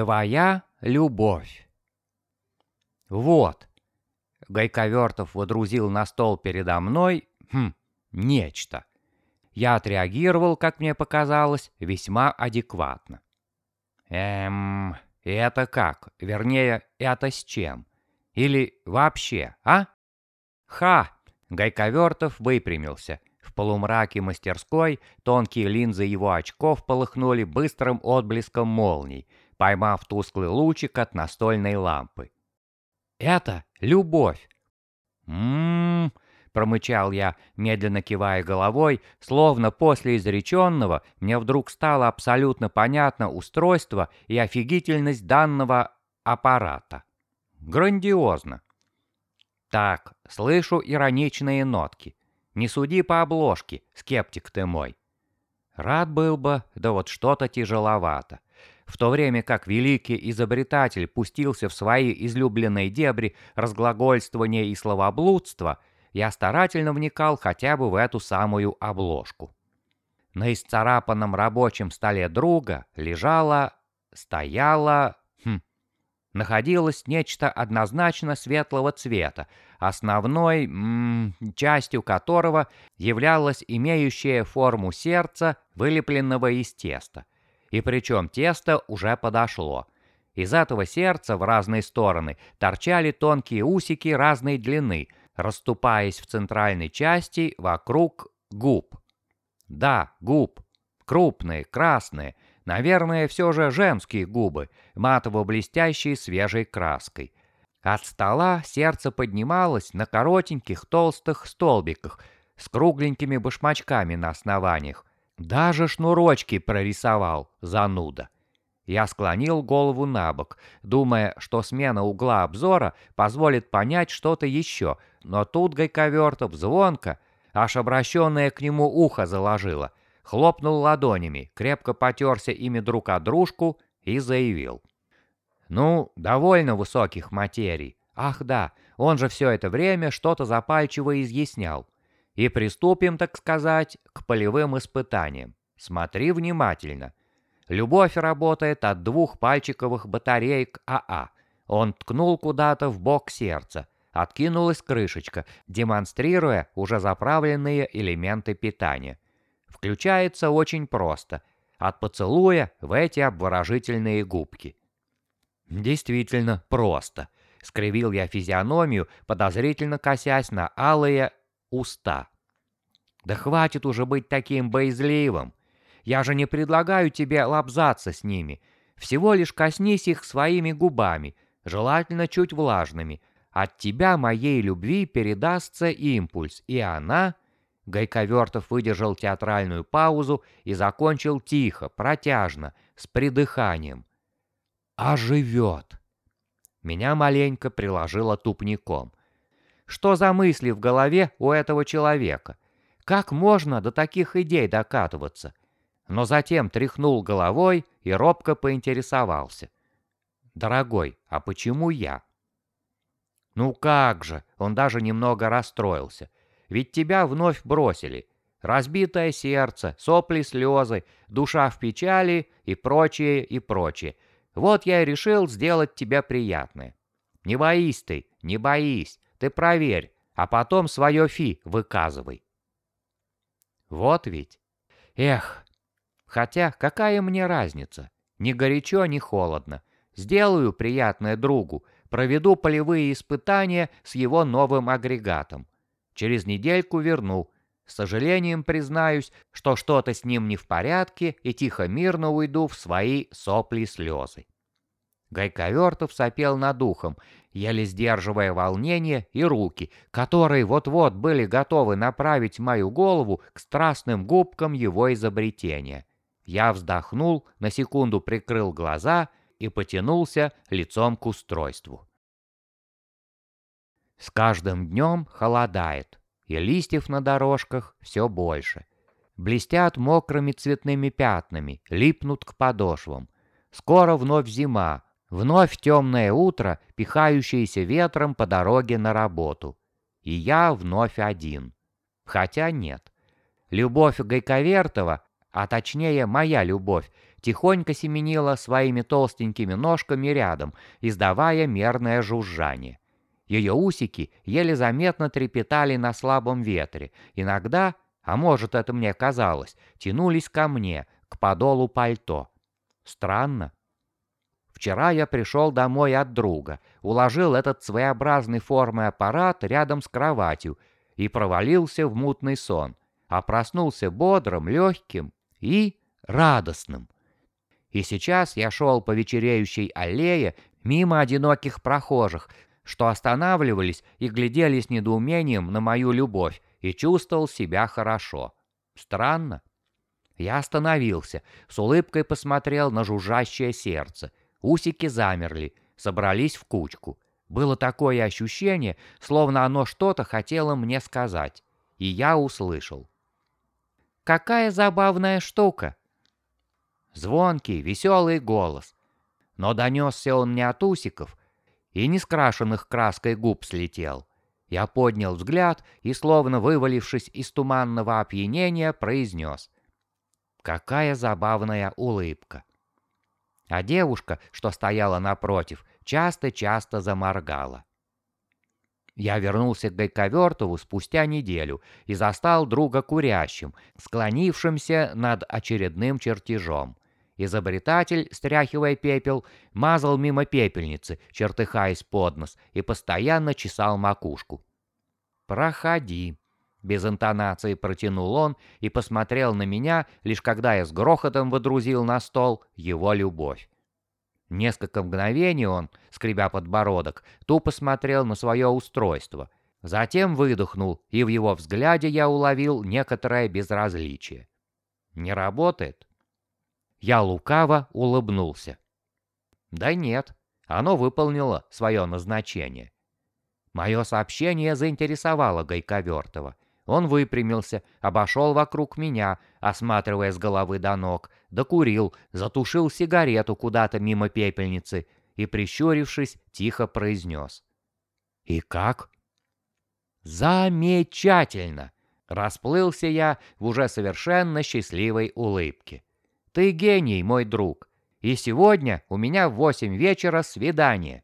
Твоя любовь. Вот. Гайковертов водрузил на стол передо мной, хм, нечто. Я отреагировал, как мне показалось, весьма адекватно. Эм, это как? Вернее, это с чем? Или вообще, а? Ха! Гайковертов выпрямился. В полумраке мастерской тонкие линзы его очков полыхнули быстрым отблеском молний, поймав тусклый лучик от настольной лампы. «Это любовь!» «М-м-м!» промычал я, медленно кивая головой, словно после изреченного мне вдруг стало абсолютно понятно устройство и офигительность данного аппарата. Грандиозно. Так, слышу ироничные нотки. Не суди по обложке, скептик ты мой. Рад был бы, да вот что-то тяжеловато. В то время как великий изобретатель пустился в свои излюбленные дебри разглагольствования и словоблудства, я старательно вникал хотя бы в эту самую обложку. На исцарапанном рабочем столе друга лежала, стояла, хм, находилось нечто однозначно светлого цвета, основной м -м, частью которого являлась имеющая форму сердца, вылепленного из теста. И причем тесто уже подошло. Из этого сердца в разные стороны торчали тонкие усики разной длины, расступаясь в центральной части вокруг губ. Да, губ. Крупные, красные. Наверное, все же женские губы, матово-блестящие свежей краской. От стола сердце поднималось на коротеньких толстых столбиках с кругленькими башмачками на основаниях, даже шнурочки прорисовал, зануда. Я склонил голову на бок, думая, что смена угла обзора позволит понять что-то еще, но тут Гайковертов звонко, аж обращенное к нему ухо заложило, хлопнул ладонями, крепко потерся ими друг о дружку и заявил. «Ну, довольно высоких материй. Ах да, он же все это время что-то запальчиво изъяснял. И приступим, так сказать, к полевым испытаниям. Смотри внимательно. Любовь работает от двух пальчиковых батареек АА. А. Он ткнул куда-то в бок сердца. Откинулась крышечка, демонстрируя уже заправленные элементы питания. Включается очень просто. От поцелуя в эти обворожительные губки. Действительно просто. Скривил я физиономию, подозрительно косясь на алые уста. Да хватит уже быть таким боязливым. Я же не предлагаю тебе лапзаться с ними. Всего лишь коснись их своими губами, желательно чуть влажными. От тебя, моей любви, передастся импульс, и она... Гайковертов выдержал театральную паузу и закончил тихо, протяжно, с придыханием. «Оживет!» Меня маленько приложило тупником. Что за мысли в голове у этого человека? Как можно до таких идей докатываться? Но затем тряхнул головой и робко поинтересовался. «Дорогой, а почему я?» «Ну как же!» Он даже немного расстроился. «Ведь тебя вновь бросили. Разбитое сердце, сопли, слезы, душа в печали и прочее, и прочее. Вот я и решил сделать тебе приятное. Не боись ты, не боись. Ты проверь, а потом свое фи выказывай. Вот ведь. Эх. Хотя какая мне разница? Ни горячо, ни холодно. Сделаю приятное другу, проведу полевые испытания с его новым агрегатом. Через недельку верну. С сожалением признаюсь, что что-то с ним не в порядке и тихо-мирно уйду в свои сопли-слезы. Гайковертов сопел над ухом, еле сдерживая волнение и руки, которые вот-вот были готовы направить мою голову к страстным губкам его изобретения. Я вздохнул, на секунду прикрыл глаза и потянулся лицом к устройству. С каждым днем холодает, и листьев на дорожках все больше. Блестят мокрыми цветными пятнами, липнут к подошвам. Скоро вновь зима, Вновь темное утро, пихающееся ветром по дороге на работу. И я вновь один. Хотя нет. Любовь Гайковертова, а точнее моя любовь, тихонько семенила своими толстенькими ножками рядом, издавая мерное жужжание. Ее усики еле заметно трепетали на слабом ветре, иногда, а может это мне казалось, тянулись ко мне, к подолу пальто. Странно. Вчера я пришел домой от друга, уложил этот своеобразный формы аппарат рядом с кроватью и провалился в мутный сон, а проснулся бодрым, легким и радостным. И сейчас я шел по вечереющей аллее мимо одиноких прохожих, что останавливались и глядели с недоумением на мою любовь, и чувствовал себя хорошо. Странно. Я остановился, с улыбкой посмотрел на жужжащее сердце. Усики замерли, собрались в кучку. Было такое ощущение, словно оно что-то хотело мне сказать. И я услышал. «Какая забавная штука!» Звонкий, веселый голос. Но донесся он не от усиков, и не скрашенных краской губ слетел. Я поднял взгляд и, словно вывалившись из туманного опьянения, произнес. Какая забавная улыбка. А девушка, что стояла напротив, часто-часто заморгала. Я вернулся к Гайковертову спустя неделю и застал друга курящим, склонившимся над очередным чертежом. Изобретатель, стряхивая пепел, мазал мимо пепельницы, чертыхаясь под нос, и постоянно чесал макушку. «Проходи», — без интонации протянул он и посмотрел на меня, лишь когда я с грохотом водрузил на стол его любовь. Несколько мгновений он, скребя подбородок, тупо смотрел на свое устройство. Затем выдохнул, и в его взгляде я уловил некоторое безразличие. «Не работает?» Я лукаво улыбнулся. Да нет, оно выполнило свое назначение. Мое сообщение заинтересовало Гайковертова. Он выпрямился, обошел вокруг меня, осматривая с головы до ног, докурил, затушил сигарету куда-то мимо пепельницы и, прищурившись, тихо произнес. «И как?» «Замечательно!» Расплылся я в уже совершенно счастливой улыбке. Ты гений, мой друг. И сегодня у меня в восемь вечера свидание.